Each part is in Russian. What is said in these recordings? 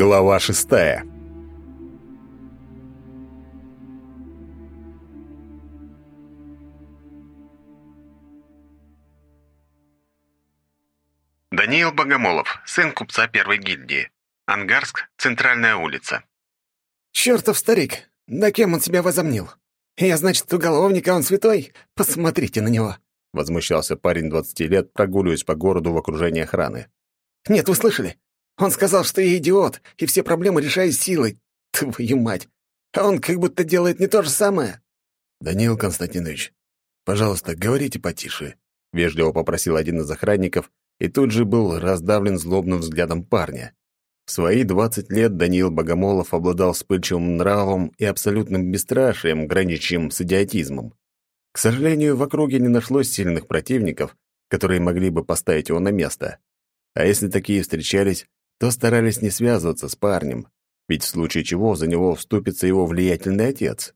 Глава шестая. Даниил Богомолов, сын купца первой гильдии. Ангарск, центральная улица. «Чёртов старик! Да кем он себя возомнил? Я, значит, уголовник, а он святой? Посмотрите на него!» Возмущался парень двадцати лет, прогуливаясь по городу в окружении охраны. «Нет, вы слышали? Он сказал, что я идиот, и все проблемы решаю силой. Твою мать! А он как будто делает не то же самое!» «Даниил Константинович, пожалуйста, говорите потише», — вежливо попросил один из охранников, и тут же был раздавлен злобным взглядом парня. В свои двадцать лет Даниил Богомолов обладал вспыльчивым нравом и абсолютным бесстрашием, граничащим с идиотизмом. К сожалению, в округе не нашлось сильных противников, которые могли бы поставить его на место. А если такие встречались, то старались не связываться с парнем, ведь в случае чего за него вступится его влиятельный отец.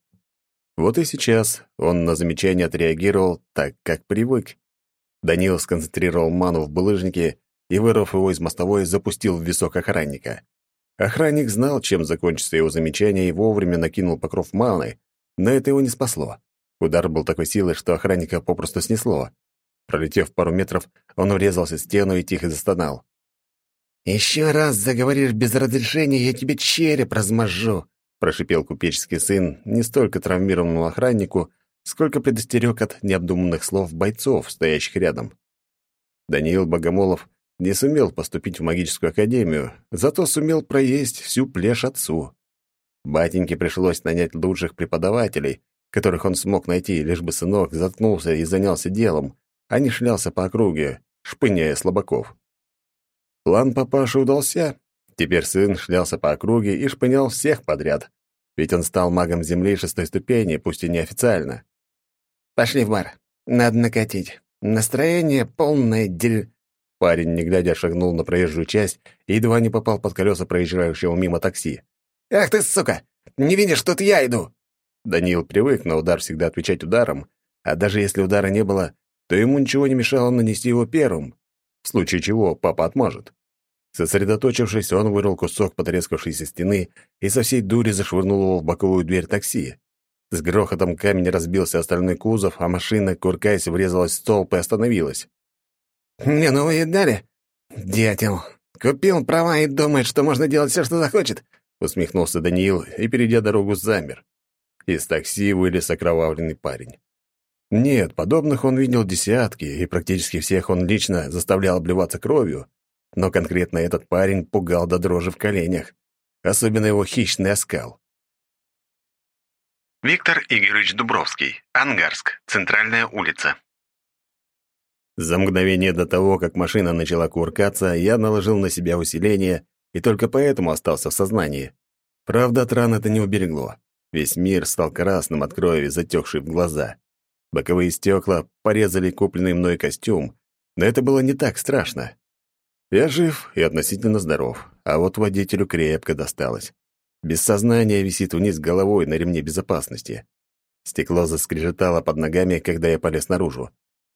Вот и сейчас он на замечание отреагировал так, как привык. Данил сконцентрировал ману в булыжнике и, вырвав его из мостовой, запустил в висок охранника. Охранник знал, чем закончится его замечание, и вовремя накинул покров маны, но это его не спасло. Удар был такой силы, что охранника попросту снесло. Пролетев пару метров, он врезался в стену и тихо застонал. «Еще раз заговоришь без разрешения, я тебе череп размажу», прошипел купеческий сын не столько травмированному охраннику, сколько предостерег от необдуманных слов бойцов, стоящих рядом. Даниил Богомолов не сумел поступить в магическую академию, зато сумел проесть всю плешь отцу. Батеньке пришлось нанять лучших преподавателей, которых он смог найти, лишь бы сынок заткнулся и занялся делом, а не шлялся по округе, шпыняя слабаков. План папаши удался. Теперь сын шлялся по округе и шпынял всех подряд. Ведь он стал магом земли шестой ступени, пусть и неофициально. «Пошли в бар. Надо накатить. Настроение полное дель...» Парень, не глядя, шагнул на проезжую часть и едва не попал под колеса проезжающего мимо такси. «Ах ты, сука! Не видишь, тут я иду!» Даниил привык на удар всегда отвечать ударом, а даже если удара не было, то ему ничего не мешало нанести его первым, в случае чего папа отможет. Сосредоточившись, он вырвал кусок потрескавшейся стены и со всей дури зашвырнул его в боковую дверь такси. С грохотом камень разбился остальной кузов, а машина, куркаясь, врезалась в столб и остановилась. «Не, ну вы дали? Дятел. Купил права и думает, что можно делать все, что захочет», — усмехнулся Даниил и, перейдя дорогу, замер. Из такси вылез окровавленный парень. Нет, подобных он видел десятки, и практически всех он лично заставлял обливаться кровью, но конкретно этот парень пугал до дрожи в коленях, особенно его хищный оскал. Виктор Игоревич Дубровский, Ангарск, центральная улица. За мгновение до того, как машина начала куркаться, я наложил на себя усиление и только поэтому остался в сознании. Правда, от ран это не уберегло. Весь мир стал красным от крови, затекшей в глаза. Боковые стекла порезали купленный мной костюм, но это было не так страшно. Я жив и относительно здоров, а вот водителю крепко досталось. Без сознания висит вниз головой на ремне безопасности. Стекло заскрежетало под ногами, когда я полез наружу.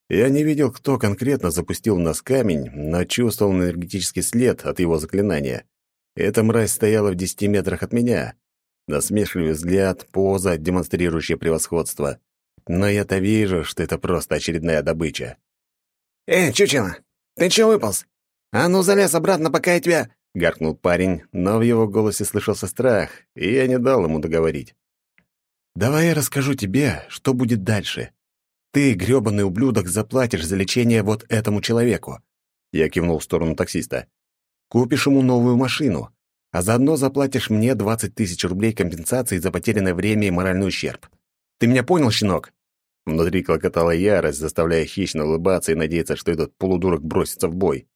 Я не видел, кто конкретно запустил в нас камень, но чувствовал энергетический след от его заклинания. Эта мразь стояла в десяти метрах от меня. Насмешливый взгляд, поза, демонстрирующая превосходство. Но я-то вижу, что это просто очередная добыча. «Эй, чучело, ты чего выполз? А ну, залез обратно, пока я тебя...» — гаркнул парень, но в его голосе слышался страх, и я не дал ему договорить. «Давай я расскажу тебе, что будет дальше. Ты, грёбаный ублюдок, заплатишь за лечение вот этому человеку». Я кивнул в сторону таксиста. «Купишь ему новую машину, а заодно заплатишь мне 20 тысяч рублей компенсации за потерянное время и моральный ущерб. Ты меня понял, щенок?» Внутри клокотала ярость, заставляя хищно улыбаться и надеяться, что этот полудурок бросится в бой.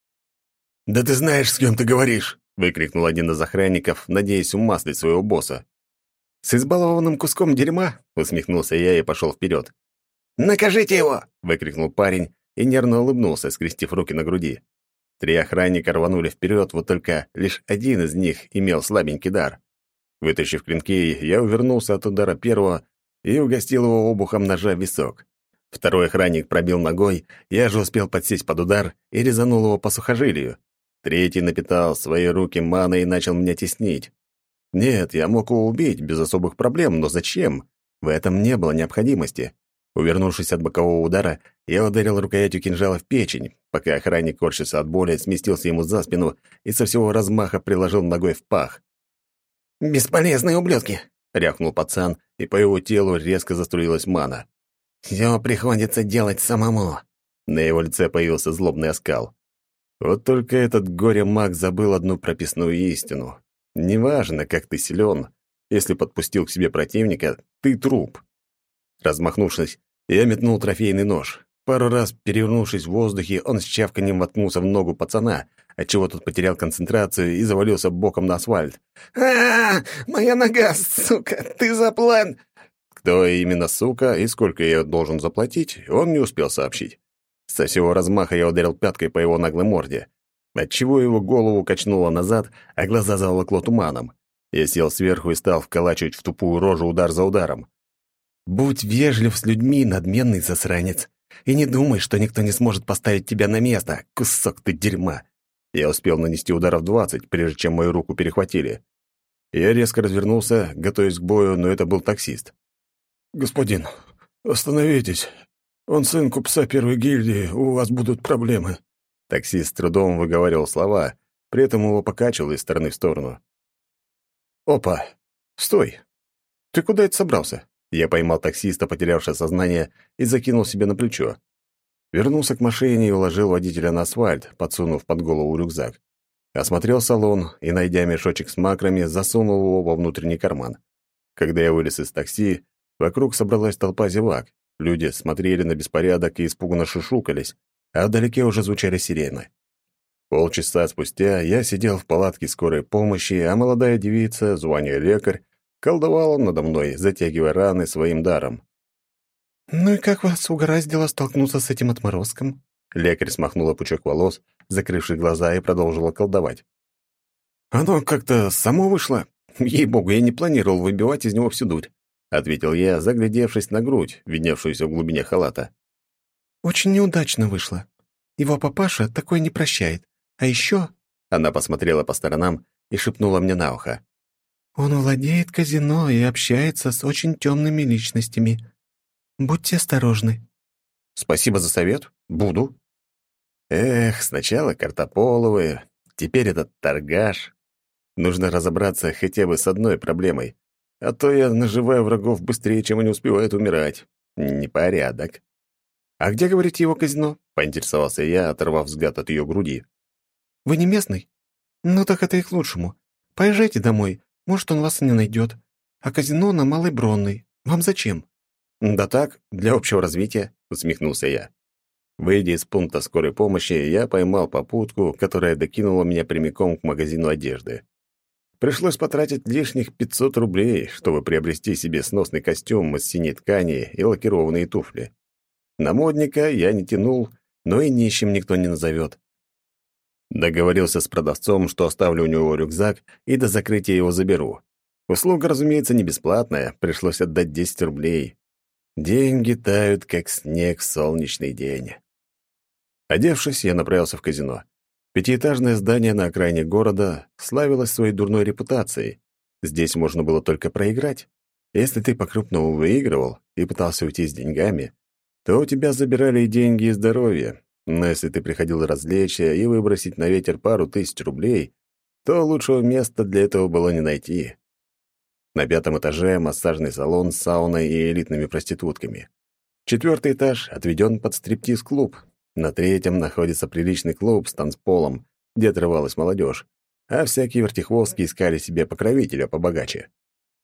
«Да ты знаешь, с кем ты говоришь!» — выкрикнул один из охранников, надеясь умаслить своего босса. «С избалованным куском дерьма?» — усмехнулся я и пошел вперед. «Накажите его!» — выкрикнул парень и нервно улыбнулся, скрестив руки на груди. Три охранника рванули вперед, вот только лишь один из них имел слабенький дар. Вытащив клинки, я увернулся от удара первого и угостил его обухом ножа в висок. Второй охранник пробил ногой, я же успел подсесть под удар и резанул его по сухожилию. третий напитал свои руки маной и начал меня теснить. Нет, я мог его убить без особых проблем, но зачем? В этом не было необходимости. Увернувшись от бокового удара, я ударил рукоятью кинжала в печень, пока охранник корчился от боли, сместился ему за спину и со всего размаха приложил ногой в пах. «Бесполезные ублюдки!» — рявкнул пацан, и по его телу резко заструилась мана. «Всё приходится делать самому». На его лице появился злобный оскал. Вот только этот горе-маг забыл одну прописную истину. Неважно, как ты силен, если подпустил к себе противника, ты труп. Размахнувшись, я метнул трофейный нож. Пару раз перевернувшись в воздухе, он с чавканьем воткнулся в ногу пацана, отчего тот потерял концентрацию и завалился боком на асфальт. а, -а, -а Моя нога, сука! Ты заплан...» Кто именно сука и сколько я должен заплатить, он не успел сообщить. Со всего размаха я ударил пяткой по его наглой морде, отчего его голову качнуло назад, а глаза заволокло туманом. Я сел сверху и стал вколачивать в тупую рожу удар за ударом. «Будь вежлив с людьми, надменный засранец, и не думай, что никто не сможет поставить тебя на место, кусок ты дерьма!» Я успел нанести ударов двадцать, прежде чем мою руку перехватили. Я резко развернулся, готовясь к бою, но это был таксист. «Господин, остановитесь. Он сын купца первой гильдии, у вас будут проблемы». Таксист с трудом выговаривал слова, при этом его покачивало из стороны в сторону. «Опа! Стой! Ты куда это собрался?» Я поймал таксиста, потерявшего сознание, и закинул себе на плечо. Вернулся к машине и уложил водителя на асфальт, подсунув под голову рюкзак. Осмотрел салон и, найдя мешочек с макрами, засунул его во внутренний карман. Когда я вылез из такси, Вокруг собралась толпа зевак. Люди смотрели на беспорядок и испуганно шушукались, а вдалеке уже звучали сирены. Полчаса спустя я сидел в палатке скорой помощи, а молодая девица, звание лекарь, колдовала надо мной, затягивая раны своим даром. «Ну и как вас угораздило столкнуться с этим отморозком?» Лекарь смахнула пучок волос, закрывший глаза, и продолжила колдовать. «Оно как-то само вышло. Ей-богу, я не планировал выбивать из него всю дурь ответил я, заглядевшись на грудь, видневшуюся в глубине халата. Очень неудачно вышло. Его папаша такой не прощает. А еще она посмотрела по сторонам и шепнула мне на ухо. Он владеет казино и общается с очень темными личностями. Будьте осторожны. Спасибо за совет. Буду. Эх, сначала картополовые, теперь этот торгаш. Нужно разобраться хотя бы с одной проблемой. А то я наживаю врагов быстрее, чем они успевают умирать. Непорядок. «А где, говорите, его казино?» — поинтересовался я, оторвав взгляд от ее груди. «Вы не местный? Ну так это и к лучшему. Поезжайте домой, может, он вас не найдет. А казино на Малой Бронной. Вам зачем?» «Да так, для общего развития», — усмехнулся я. Выйдя из пункта скорой помощи, я поймал попутку, которая докинула меня прямиком к магазину одежды. Пришлось потратить лишних 500 рублей, чтобы приобрести себе сносный костюм из синей ткани и лакированные туфли. На модника я не тянул, но и нищим никто не назовет. Договорился с продавцом, что оставлю у него рюкзак и до закрытия его заберу. Услуга, разумеется, не бесплатная, пришлось отдать 10 рублей. Деньги тают, как снег в солнечный день. Одевшись, я направился в казино. Пятиэтажное здание на окраине города славилось своей дурной репутацией. Здесь можно было только проиграть. Если ты по-крупному выигрывал и пытался уйти с деньгами, то у тебя забирали и деньги, и здоровье. Но если ты приходил развлечься и выбросить на ветер пару тысяч рублей, то лучшего места для этого было не найти. На пятом этаже массажный салон с сауной и элитными проститутками. Четвертый этаж отведен под стриптиз-клуб, на третьем находится приличный клуб с танцполом, где отрывалась молодежь, а всякие вертихвостки искали себе покровителя побогаче.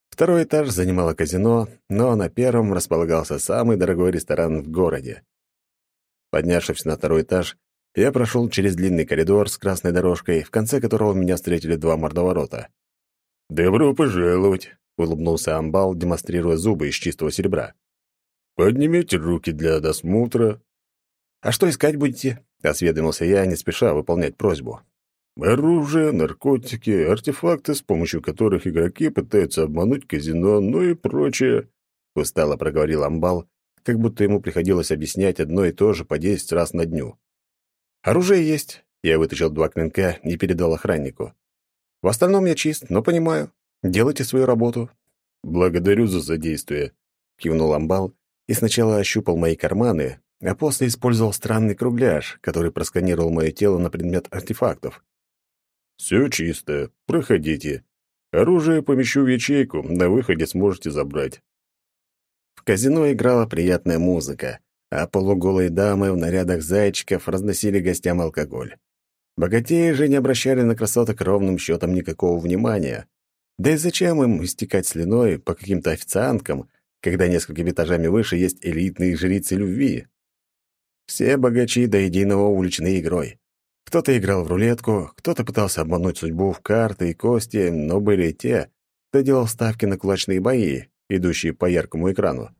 Второй этаж занимало казино, но на первом располагался самый дорогой ресторан в городе. Поднявшись на второй этаж, я прошел через длинный коридор с красной дорожкой, в конце которого меня встретили два мордоворота. «Добро пожаловать!» — улыбнулся амбал, демонстрируя зубы из чистого серебра. «Поднимите руки для досмотра». «А что искать будете?» — осведомился я, не спеша выполнять просьбу. «Оружие, наркотики, артефакты, с помощью которых игроки пытаются обмануть казино, ну и прочее», — устало проговорил Амбал, как будто ему приходилось объяснять одно и то же по десять раз на дню. «Оружие есть. Я вытащил два клинка и передал охраннику. В остальном я чист, но понимаю. Делайте свою работу. Благодарю за содействие, кивнул Амбал и сначала ощупал мои карманы, а после использовал странный кругляш, который просканировал мое тело на предмет артефактов. Все чисто. Проходите. Оружие помещу в ячейку, на выходе сможете забрать. Казино играла приятная музыка, а полуголые дамы в нарядах зайчиков разносили гостям алкоголь. Богатеи же не обращали на красоток ровным счетом никакого внимания. Да и зачем им истекать слюной по каким-то официанткам, когда несколькими этажами выше есть элитные жрицы любви? Все богачи до единого уличной игрой. Кто-то играл в рулетку, кто-то пытался обмануть судьбу в карты и кости, но были те, кто делал ставки на кулачные бои, идущие по яркому экрану.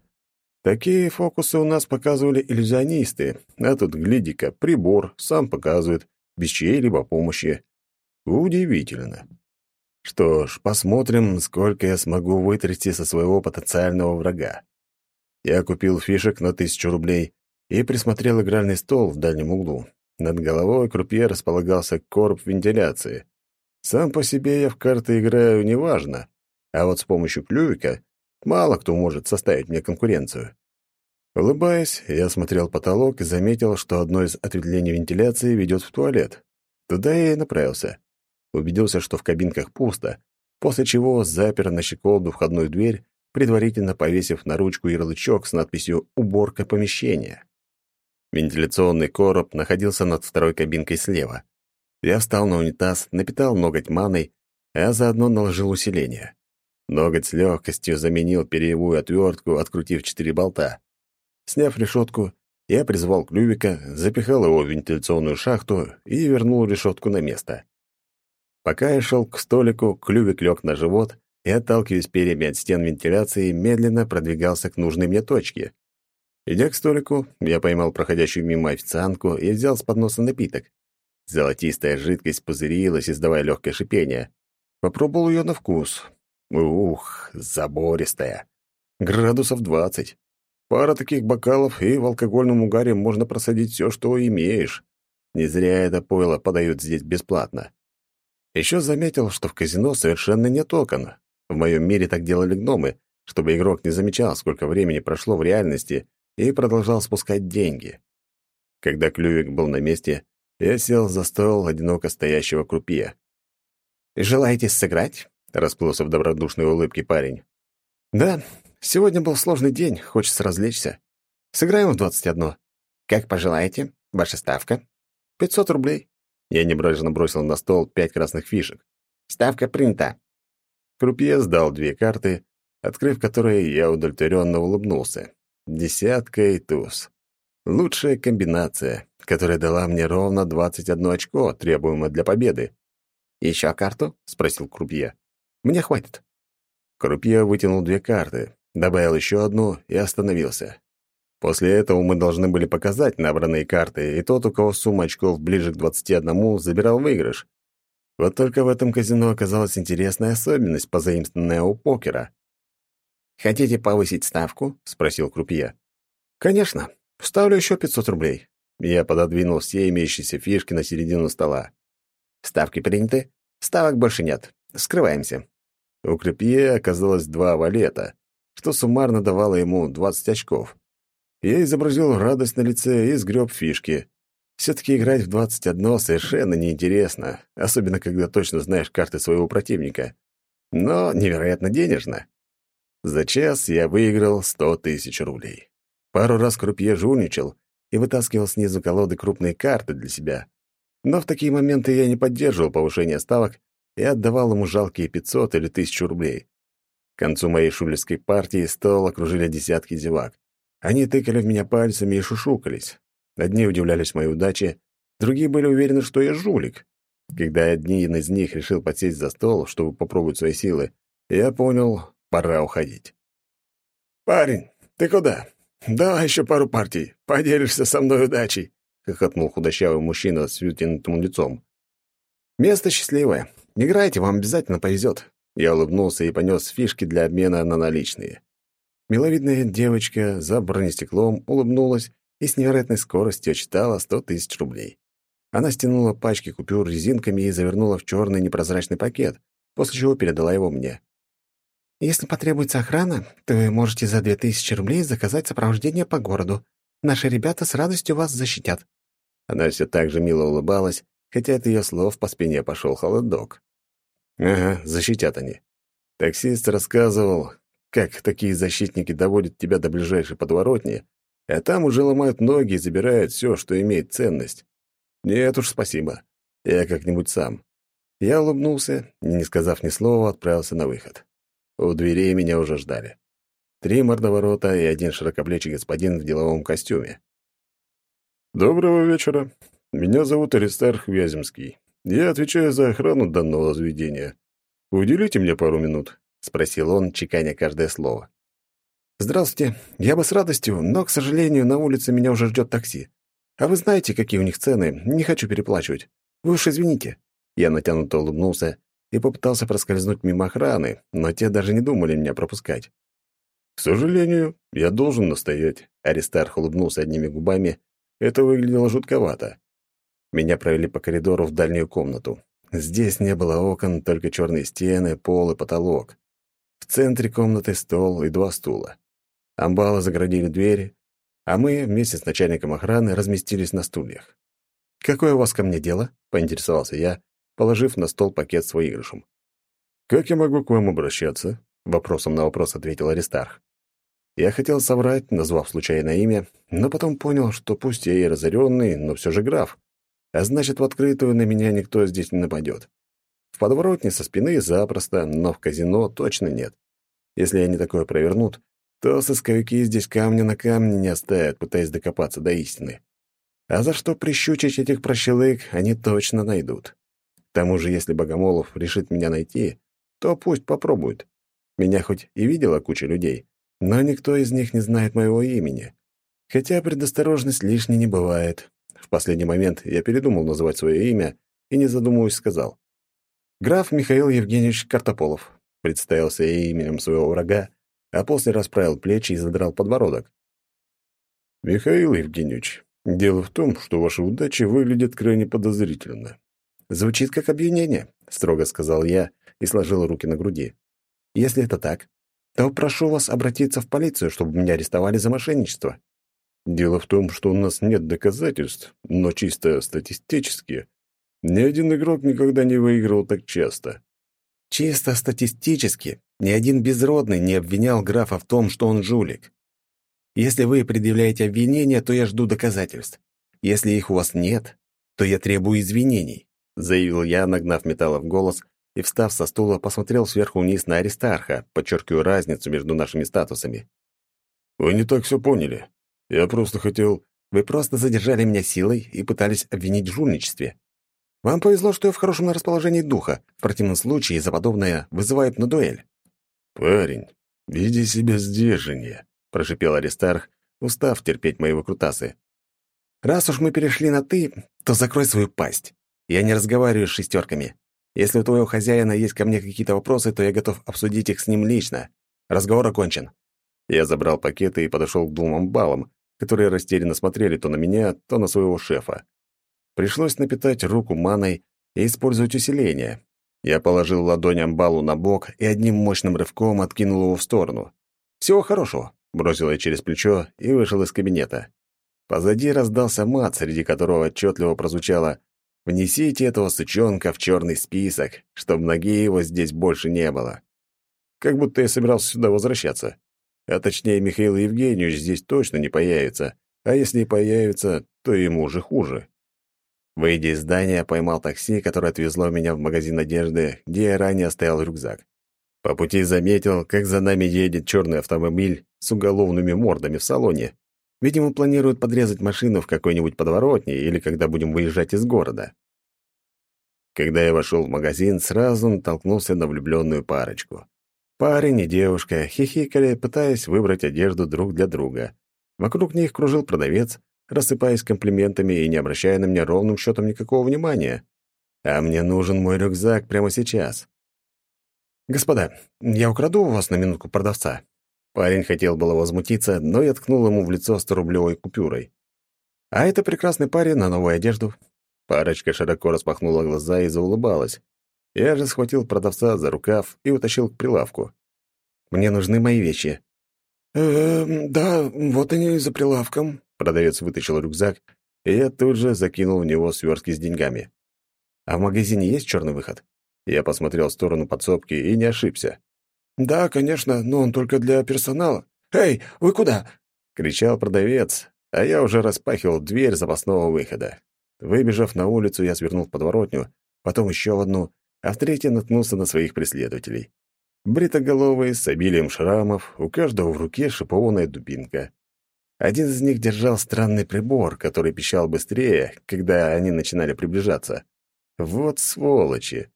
Такие фокусы у нас показывали иллюзионисты, а тут, гляди-ка, прибор сам показывает, без чьей-либо помощи. Удивительно. Что ж, посмотрим, сколько я смогу вытрясти со своего потенциального врага. Я купил фишек на тысячу рублей и присмотрел игральный стол в дальнем углу. Над головой крупье располагался короб вентиляции. Сам по себе я в карты играю неважно, а вот с помощью клювика мало кто может составить мне конкуренцию. Улыбаясь, я смотрел потолок и заметил, что одно из ответвлений вентиляции ведет в туалет. Туда я и направился. Убедился, что в кабинках пусто, после чего запер на щеколду входную дверь, предварительно повесив на ручку ярлычок с надписью «Уборка помещения». Вентиляционный короб находился над второй кабинкой слева. Я встал на унитаз, напитал ноготь маной, а заодно наложил усиление. Ноготь с легкостью заменил перьевую отвертку, открутив четыре болта. Сняв решетку, я призвал клювика, запихал его в вентиляционную шахту и вернул решетку на место. Пока я шел к столику, клювик лег на живот и, отталкиваясь перьями от стен вентиляции, медленно продвигался к нужной мне точке. Идя к столику, я поймал проходящую мимо официантку и взял с подноса напиток. Золотистая жидкость пузырилась, издавая легкое шипение. Попробовал ее на вкус. Ух, забористая. Градусов двадцать. Пара таких бокалов, и в алкогольном угаре можно просадить все, что имеешь. Не зря это пойло подают здесь бесплатно. Еще заметил, что в казино совершенно нет окон. В моем мире так делали гномы, чтобы игрок не замечал, сколько времени прошло в реальности, и продолжал спускать деньги. Когда клювик был на месте, я сел за стол одиноко стоящего крупье. «Желаете сыграть?» — расплылся в добродушной улыбке парень. «Да, Сегодня был сложный день, хочется развлечься. Сыграем в двадцать одно. Как пожелаете. Ваша ставка. Пятьсот рублей. Я небрежно бросил на стол пять красных фишек. Ставка принята. Крупье сдал две карты, открыв которые, я удовлетворенно улыбнулся. Десятка и туз. Лучшая комбинация, которая дала мне ровно двадцать одно очко, требуемое для победы. «Еще карту?» — спросил Крупье. «Мне хватит». Крупье вытянул две карты, добавил еще одну и остановился. После этого мы должны были показать набранные карты, и тот, у кого сумма очков ближе к 21, забирал выигрыш. Вот только в этом казино оказалась интересная особенность, позаимствованная у покера. «Хотите повысить ставку?» — спросил крупье. «Конечно. Ставлю еще 500 рублей». Я пододвинул все имеющиеся фишки на середину стола. «Ставки приняты. Ставок больше нет. Скрываемся». У крупье оказалось два валета что суммарно давало ему 20 очков. Я изобразил радость на лице и сгреб фишки. Все-таки играть в 21 совершенно неинтересно, особенно когда точно знаешь карты своего противника. Но невероятно денежно. За час я выиграл 100 тысяч рублей. Пару раз крупье жульничал и вытаскивал снизу колоды крупные карты для себя. Но в такие моменты я не поддерживал повышение ставок и отдавал ему жалкие 500 или 1000 рублей. К концу моей шулерской партии стол окружили десятки зевак. Они тыкали в меня пальцами и шушукались. Одни удивлялись моей удаче, другие были уверены, что я жулик. Когда один из них решил подсесть за стол, чтобы попробовать свои силы, я понял, пора уходить. «Парень, ты куда? Давай еще пару партий. Поделишься со мной удачей», — хохотнул худощавый мужчина с вытянутым лицом. «Место счастливое. Играйте, вам обязательно повезет. Я улыбнулся и понес фишки для обмена на наличные. Миловидная девочка за бронестеклом улыбнулась и с невероятной скоростью отчитала сто тысяч рублей. Она стянула пачки купюр резинками и завернула в черный непрозрачный пакет, после чего передала его мне. «Если потребуется охрана, то вы можете за две тысячи рублей заказать сопровождение по городу. Наши ребята с радостью вас защитят». Она все так же мило улыбалась, хотя от ее слов по спине пошел холодок. «Ага, защитят они. Таксист рассказывал, как такие защитники доводят тебя до ближайшей подворотни, а там уже ломают ноги и забирают все, что имеет ценность. Нет уж, спасибо. Я как-нибудь сам. Я улыбнулся и, не сказав ни слова, отправился на выход. У дверей меня уже ждали. Три мордоворота и один широкоплечий господин в деловом костюме. «Доброго вечера. Меня зовут Аристарх Вяземский. Я отвечаю за охрану данного заведения. Уделите мне пару минут?» — спросил он, чеканя каждое слово. «Здравствуйте. Я бы с радостью, но, к сожалению, на улице меня уже ждет такси. А вы знаете, какие у них цены? Не хочу переплачивать. Вы уж извините». Я натянуто улыбнулся и попытался проскользнуть мимо охраны, но те даже не думали меня пропускать. «К сожалению, я должен настоять», — Аристарх улыбнулся одними губами. Это выглядело жутковато. Меня провели по коридору в дальнюю комнату. Здесь не было окон, только черные стены, пол и потолок. В центре комнаты стол и два стула. Амбалы заградили двери, а мы вместе с начальником охраны разместились на стульях. «Какое у вас ко мне дело?» — поинтересовался я, положив на стол пакет с выигрышем. «Как я могу к вам обращаться?» — вопросом на вопрос ответил Аристарх. Я хотел соврать, назвав случайное имя, но потом понял, что пусть я и разоренный, но все же граф. А значит, в открытую на меня никто здесь не нападет. В подворотне со спины запросто, но в казино точно нет. Если они такое провернут, то сысковики здесь камня на камне не оставят, пытаясь докопаться до истины. А за что прищучить этих прощелык, они точно найдут. К тому же, если Богомолов решит меня найти, то пусть попробует. Меня хоть и видела куча людей, но никто из них не знает моего имени. Хотя предосторожность лишней не бывает. В последний момент я передумал называть свое имя и, не задумываясь, сказал. «Граф Михаил Евгеньевич Картополов», представился я именем своего врага, а после расправил плечи и задрал подбородок. «Михаил Евгеньевич, дело в том, что ваши удачи выглядят крайне подозрительно. «Звучит как обвинение», — строго сказал я и сложил руки на груди. «Если это так, то прошу вас обратиться в полицию, чтобы меня арестовали за мошенничество». «Дело в том, что у нас нет доказательств, но чисто статистически ни один игрок никогда не выигрывал так часто». «Чисто статистически ни один безродный не обвинял графа в том, что он жулик. Если вы предъявляете обвинения, то я жду доказательств. Если их у вас нет, то я требую извинений заявил я, нагнав металла в голос, и, встав со стула, посмотрел сверху вниз на Аристарха, подчеркивая разницу между нашими статусами. «Вы не так все поняли. Я просто хотел...» «Вы просто задержали меня силой и пытались обвинить в жульничестве. Вам повезло, что я в хорошем расположении духа. В противном случае за подобное вызывают на дуэль». «Парень, веди себя сдержаннее», — прошипел Аристарх, устав терпеть мои выкрутасы. «Раз уж мы перешли на «ты», то закрой свою пасть. Я не разговариваю с шестерками. Если у твоего хозяина есть ко мне какие-то вопросы, то я готов обсудить их с ним лично. Разговор окончен». Я забрал пакеты и подошел к двум амбалам, которые растерянно смотрели то на меня, то на своего шефа. Пришлось напитать руку маной и использовать усиление. Я положил ладонь амбалу на бок и одним мощным рывком откинул его в сторону. «Всего хорошего», — бросил я через плечо и вышел из кабинета. Позади раздался мат, среди которого отчетливо прозвучало Внесите этого сучонка в черный список, чтобы ноги его здесь больше не было. Как будто я собирался сюда возвращаться. А точнее, Михаил Евгеньевич здесь точно не появится, а если и появится, то ему уже хуже. Выйдя из здания, поймал такси, которое отвезло меня в магазин одежды, где я ранее оставил рюкзак. По пути заметил, как за нами едет черный автомобиль с уголовными мордами в салоне. Видимо, планируют подрезать машину в какой-нибудь подворотне или когда будем выезжать из города. Когда я вошел в магазин, сразу натолкнулся на влюбленную парочку. Парень и девушка хихикали, пытаясь выбрать одежду друг для друга. Вокруг них кружил продавец, рассыпаясь комплиментами и не обращая на меня ровным счетом никакого внимания. А мне нужен мой рюкзак прямо сейчас. «Господа, я украду у вас на минутку продавца?» Парень хотел было возмутиться, но я ткнул ему в лицо сторублевой купюрой. «А это прекрасный парень на новую одежду. Парочка широко распахнула глаза и заулыбалась. Я же схватил продавца за рукав и утащил к прилавку. «Мне нужны мои вещи». «Эм, да, вот они за прилавком». Продавец вытащил рюкзак, и я тут же закинул в него свертки с деньгами. «А в магазине есть черный выход?» Я посмотрел в сторону подсобки и не ошибся. «Да, конечно, но он только для персонала. Эй, вы куда?» — кричал продавец, а я уже распахивал дверь запасного выхода. Выбежав на улицу, я свернул в подворотню, потом еще в одну, а в третьей наткнулся на своих преследователей. Бритоголовые, с обилием шрамов, у каждого в руке шипованная дубинка. Один из них держал странный прибор, который пищал быстрее, когда они начинали приближаться. Вот сволочи!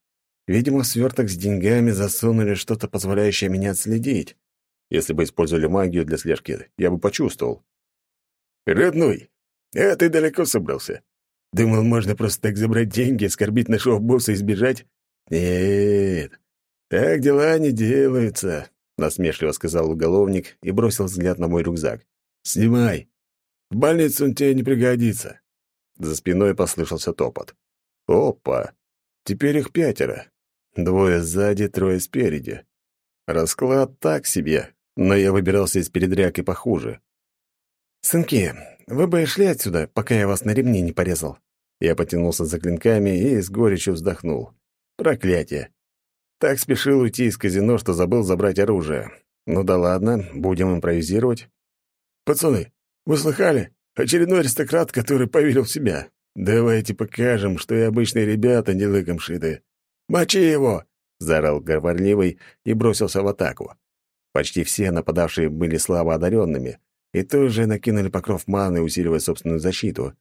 Видимо, сверток с деньгами засунули что-то, позволяющее меня отследить. Если бы использовали магию для слежки, я бы почувствовал. «Родной, а ты далеко собрался? Думал, можно просто так забрать деньги, оскорбить нашего босса и сбежать? Нет, так дела не делаются», — насмешливо сказал уголовник и бросил взгляд на мой рюкзак. «Снимай. В больницу он тебе не пригодится». За спиной послышался топот. «Опа! Теперь их пятеро. Двое сзади, трое спереди. Расклад так себе, но я выбирался из передряг и похуже. «Сынки, вы бы шли отсюда, пока я вас на ремни не порезал». Я потянулся за клинками и с горечью вздохнул. Проклятие. Так спешил уйти из казино, что забыл забрать оружие. Ну да ладно, будем импровизировать. «Пацаны, вы слыхали? Очередной аристократ, который поверил в себя. Давайте покажем, что и обычные ребята не лыком шиты. «Мочи его!» — заорал говорливый и бросился в атаку. Почти все нападавшие были слабо одаренными и тоже накинули покров маны, усиливая собственную защиту.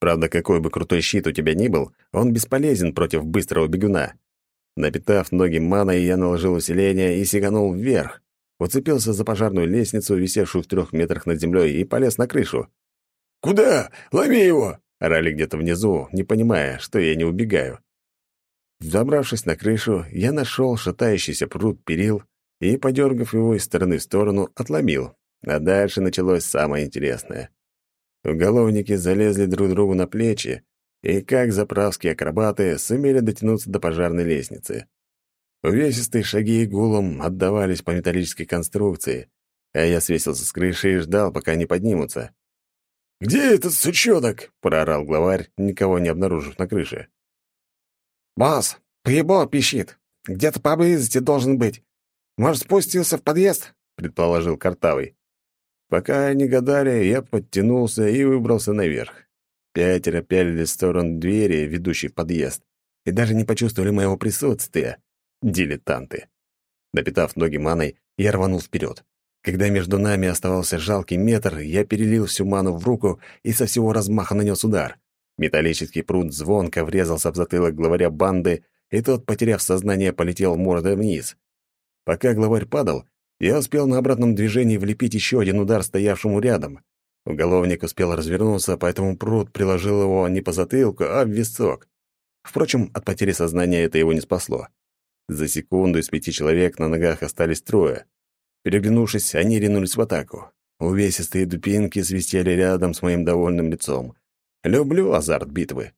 Правда, какой бы крутой щит у тебя ни был, он бесполезен против быстрого бегуна. Напитав ноги маной, я наложил усиление и сиганул вверх. Уцепился за пожарную лестницу, висевшую в трех метрах над землей, и полез на крышу. «Куда? Лови его!» — орали где-то внизу, не понимая, что я не убегаю. Забравшись на крышу, я нашел шатающийся пруд перил и, подергав его из стороны в сторону, отломил. А дальше началось самое интересное. Уголовники залезли друг другу на плечи, и, как заправские акробаты, сумели дотянуться до пожарной лестницы. Увесистые шаги гулом отдавались по металлической конструкции, а я свесился с крыши и ждал, пока они поднимутся. «Где этот сучонок?» — проорал главарь, никого не обнаружив на крыше. «Босс, прибор пищит. Где-то поблизости должен быть. Может, спустился в подъезд?» — предположил Картавый. Пока они гадали, я подтянулся и выбрался наверх. Пятеро пялились в сторону двери, ведущей в подъезд, и даже не почувствовали моего присутствия. Дилетанты. Допитав ноги маной, я рванул вперед. Когда между нами оставался жалкий метр, я перелил всю ману в руку и со всего размаха нанес удар. Металлический пруд звонко врезался в затылок главаря банды, и тот, потеряв сознание, полетел мордой вниз. Пока главарь падал, я успел на обратном движении влепить еще один удар стоявшему рядом. Уголовник успел развернуться, поэтому пруд приложил его не по затылку, а в висок. Впрочем, от потери сознания это его не спасло. За секунду из пяти человек на ногах остались трое. Переглянувшись, они ринулись в атаку. Увесистые дупинки свистели рядом с моим довольным лицом. Люблю азарт битвы.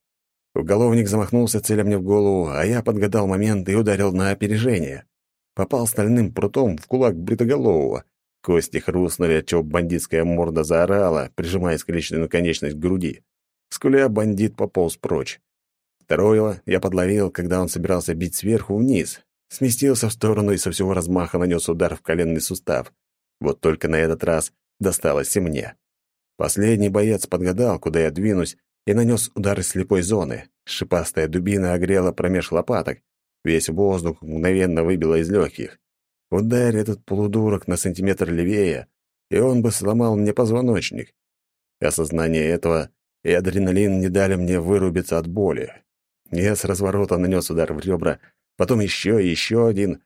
Уголовник замахнулся, целя мне в голову, а я подгадал момент и ударил на опережение. Попал стальным прутом в кулак бритоголового. Кости хрустнули, отчего бандитская морда заорала, прижимая скрещенную конечность к груди. Скуля бандит пополз прочь. Второго я подловил, когда он собирался бить сверху вниз. Сместился в сторону и со всего размаха нанес удар в коленный сустав. Вот только на этот раз досталось и мне. Последний боец подгадал, куда я двинусь, и нанес удар из слепой зоны. Шипастая дубина огрела промеж лопаток. Весь воздух мгновенно выбило из легких. Ударь этот полудурок на сантиметр левее, и он бы сломал мне позвоночник. Осознание этого и адреналин не дали мне вырубиться от боли. Я с разворота нанес удар в ребра, потом еще и еще один.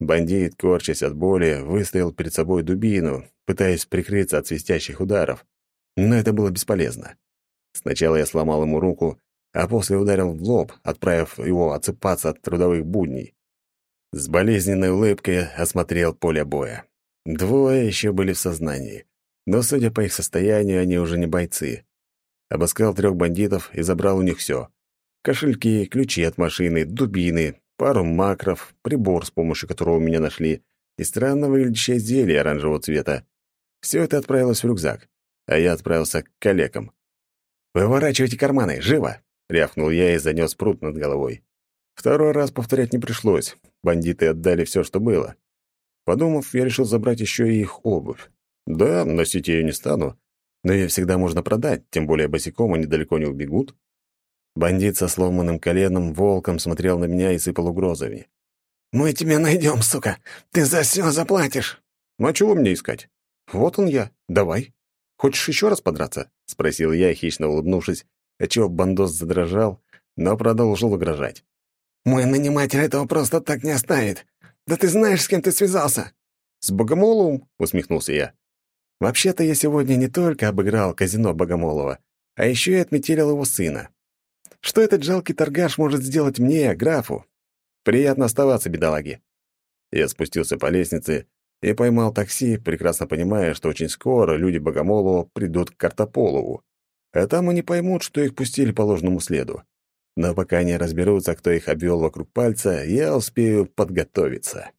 Бандит, корчась от боли, выставил перед собой дубину, пытаясь прикрыться от свистящих ударов. Но это было бесполезно. Сначала я сломал ему руку, а после ударил в лоб, отправив его отсыпаться от трудовых будней. С болезненной улыбкой осмотрел поле боя. Двое еще были в сознании, но, судя по их состоянию, они уже не бойцы. Обыскал трех бандитов и забрал у них все. Кошельки, ключи от машины, дубины, пару макров, прибор, с помощью которого меня нашли, и странно выглядящее зелье оранжевого цвета. Все это отправилось в рюкзак, а я отправился к коллегам. «Выворачивайте карманы, живо!» — рявкнул я и занес пруд над головой. Второй раз повторять не пришлось. Бандиты отдали все, что было. Подумав, я решил забрать еще и их обувь. Да, носить ее не стану, но ее всегда можно продать, тем более босиком они далеко не убегут. Бандит со сломанным коленом волком смотрел на меня и сыпал угрозами. «Мы тебя найдем, сука! Ты за все заплатишь!» «Ну а чего мне искать? Вот он я. Давай. Хочешь еще раз подраться?» — спросил я, хищно улыбнувшись, отчего бандос задрожал, но продолжил угрожать. «Мой наниматель этого просто так не оставит. Да ты знаешь, с кем ты связался?» «С Богомоловым?» — усмехнулся я. «Вообще-то я сегодня не только обыграл казино Богомолова, а еще и отметелил его сына. Что этот жалкий торгаш может сделать мне, графу? Приятно оставаться, бедолаги». Я спустился по лестнице и поймал такси, прекрасно понимая, что очень скоро люди Богомолова придут к Картополову. А там они поймут, что их пустили по ложному следу. Но пока они разберутся, кто их обвел вокруг пальца, я успею подготовиться.